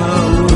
mau